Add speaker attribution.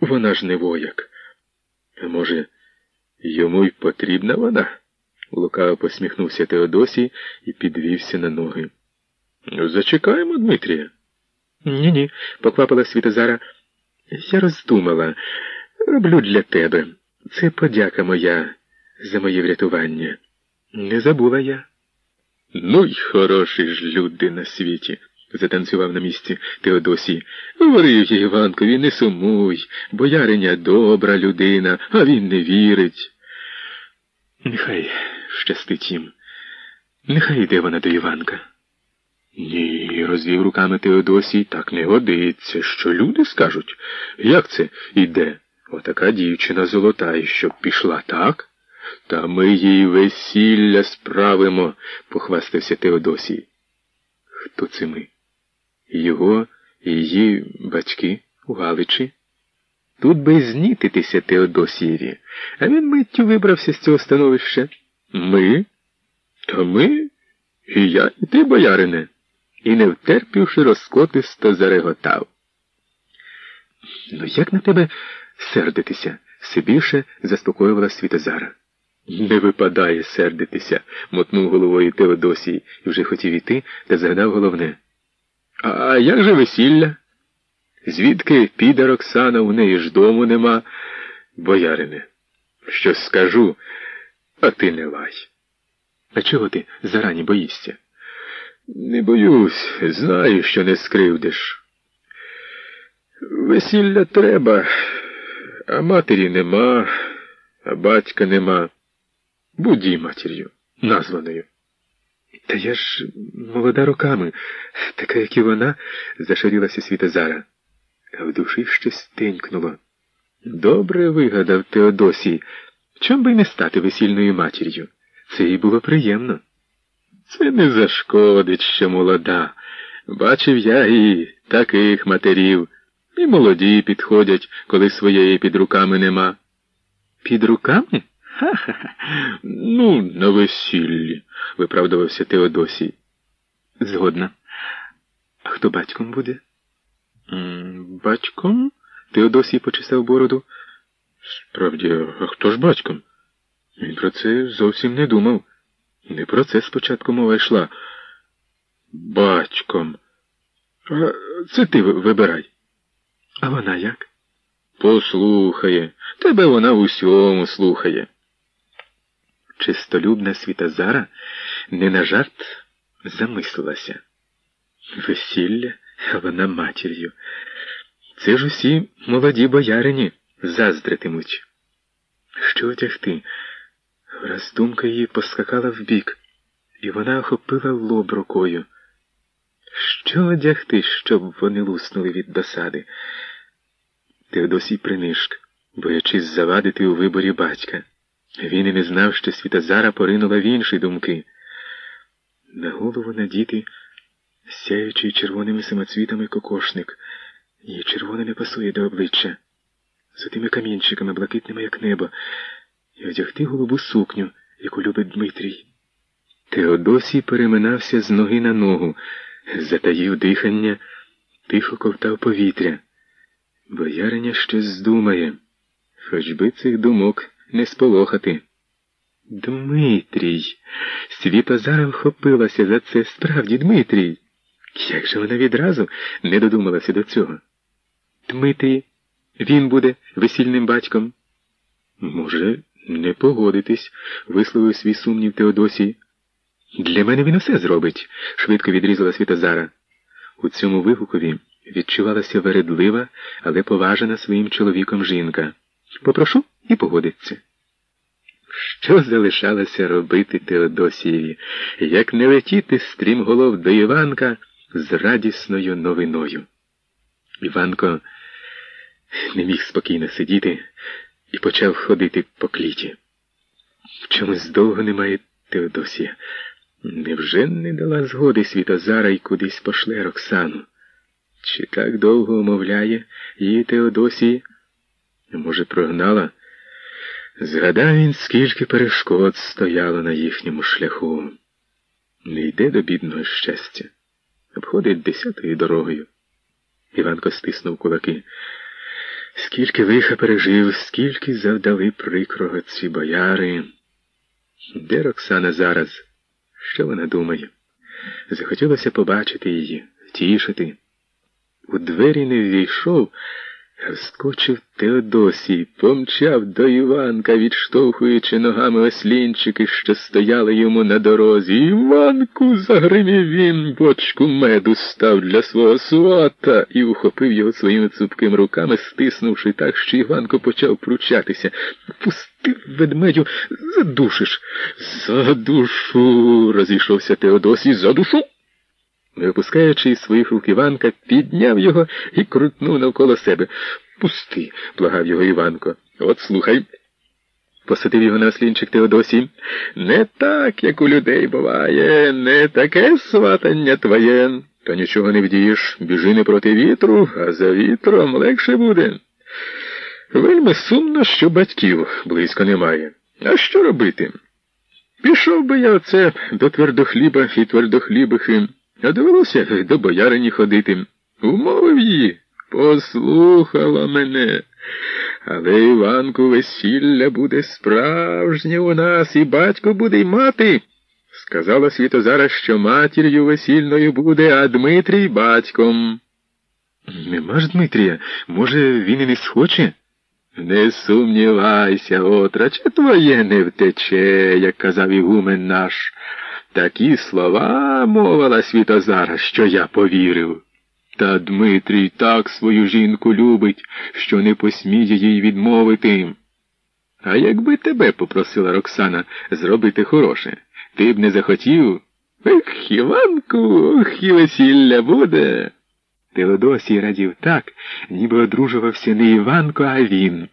Speaker 1: Вона ж не вояк. А може, йому й потрібна вона? Лукаво посміхнувся Теодосій і підвівся на ноги. Зачекаємо, Дмитрія. Ні, ні, поквапила Світозара. Я роздумала. Роблю для тебе. Це подяка моя за моє врятування. Не забула я. Ну й хороші ж люди на світі, затанцював на місці Теодосій. Говорив я Іванкові, не сумуй, бояриня добра людина, а він не вірить. Нехай щастить їм. Нехай йде вона до Іванка. Ні, розвів руками Теодосій, так не годиться. Що люди скажуть? Як це іде? Отака дівчина золота, і щоб пішла, так? Та ми їй весілля справимо, похвастався Теодосій. Хто це ми? Його і її батьки у Галичі? Тут би знітитися Теодосієві, а він миттю вибрався з цього становища. Ми? Та ми? І я, і ти, боярине, і не втерпівши, розкотисто зареготав. Ну, як на тебе сердитися? все більше заспокоювала Світозара. Не випадає сердитися, мотнув головою Теодосій і вже хотів іти, та загадав головне. А як же весілля? Звідки піде Роксана, у неї ж дому нема, боярине? Щось скажу, а ти не лай. А чого ти зарані боїшся? Не боюсь, знаю, що не скривдиш. Весілля треба, а матері нема, а батька нема. Будь матір'ю, названою. Та я ж молода роками, така, як і вона, зашарілася Світозара. А в душі щось тенькнуло. Добре вигадав Теодосій. Чом би не стати весільною матір'ю? Це їй було приємно. Це не зашкодить, що молода. Бачив я і таких матерів. І молоді підходять, коли своєї під руками нема. Під руками? Ха-ха-ха. Ну, на весіллі, виправдувався Теодосій. Згодна. А хто батьком буде? Батьком? Теодосій почесав бороду. Справді, а хто ж батьком? Він про це зовсім не думав. Не про це спочатку мова йшла. Батьком. А Це ти вибирай. А вона як? Послухає. Тебе вона в усьому слухає. Чистолюбна Світозара не на жарт замислилася. Весілля, вона матір'ю. Це ж усі молоді боярині заздритимуть. Що одягти? Враз думка її поскакала вбік, і вона охопила лоб рукою. Що одягти, щоб вони луснули від досади? Теодосій принишк, боячись завадити у виборі батька. Він і не знав, що Світозара поринула в інші думки. На голову надіти сяючий червоними самоцвітами кокошник, її червоне не пасує до обличчя, з тими камінчиками, блакитними, як небо, і одягти голубу сукню, яку любить Дмитрій. Теодосій переминався з ноги на ногу, затаїв дихання, тихо ковтав повітря. Бояриня щось здумає, хоч би цих думок не сполохати. Дмитрій. Світозара вхопилася за це справді Дмитрій. Як же вона відразу не додумалася до цього? Дмитрій, він буде весільним батьком. Може, не погодитись, висловив свій сумнів Теодосій. Для мене він усе зробить, швидко відрізала Світозара. У цьому вигукові відчувалася вередлива, але поважена своїм чоловіком жінка. Попрошу і погодиться. Що залишалося робити Теодосієві, як не летіти стрімголов до Іванка з радісною новиною? Іванко не міг спокійно сидіти і почав ходити по кліті. Чомусь довго немає Теодосія. Невже не дала згоди Світозара і кудись пошле Роксану? Чи так довго умовляє її Теодосії? Може, прогнала? Згадав він, скільки перешкод стояло на їхньому шляху. Не йде до бідного щастя, обходить десятою дорогою. Іванко стиснув кулаки. Скільки лиха пережив, скільки завдали прикрого ці бояри. Де Роксана зараз? Що вона думає? Захотілося побачити її, втішити. У двері не ввійшов. Вскочив Теодосій, помчав до Іванка, відштовхуючи ногами ослінчики, що стояли йому на дорозі. Іванку, загримів він, бочку меду став для свого свата і ухопив його своїми цупкими руками, стиснувши так, що Іванко почав пручатися. Пусти, ведмедю, задушиш. За душу. розійшовся Теодосій, за душу. Не випускаючи із своїх рук Іванка, підняв його і крутнув навколо себе. Пусти, благав його Іванко. От слухай. Посадив його на ослінчик Теодосій. Не так, як у людей буває, не таке сватання твоє. Та нічого не вдієш. Біжи не проти вітру, а за вітром легше буде. Вельми сумно, що батьків близько немає. А що робити? Пішов би я оце до твердохліба і твердохлібихи. А довелося до боярині ходити. Умовив її, послухала мене. Але Іванку весілля буде справжнє у нас, і батько буде й мати. Сказала Світозара, що матір'ю весільною буде, а Дмитрій батьком. Нема ж Дмитрія, може, він і не схоче? Не сумнівайся, отраче твоє не втече, як казав ігумен наш. Такі слова мовила Світозара, що я повірив. Та Дмитрій так свою жінку любить, що не посміє їй відмовити. А якби тебе попросила Роксана зробити хороше, ти б не захотів? Ех, Іванку, ох, і весілля буде. Теодосій радів так, ніби одружувався не Іванко, а він.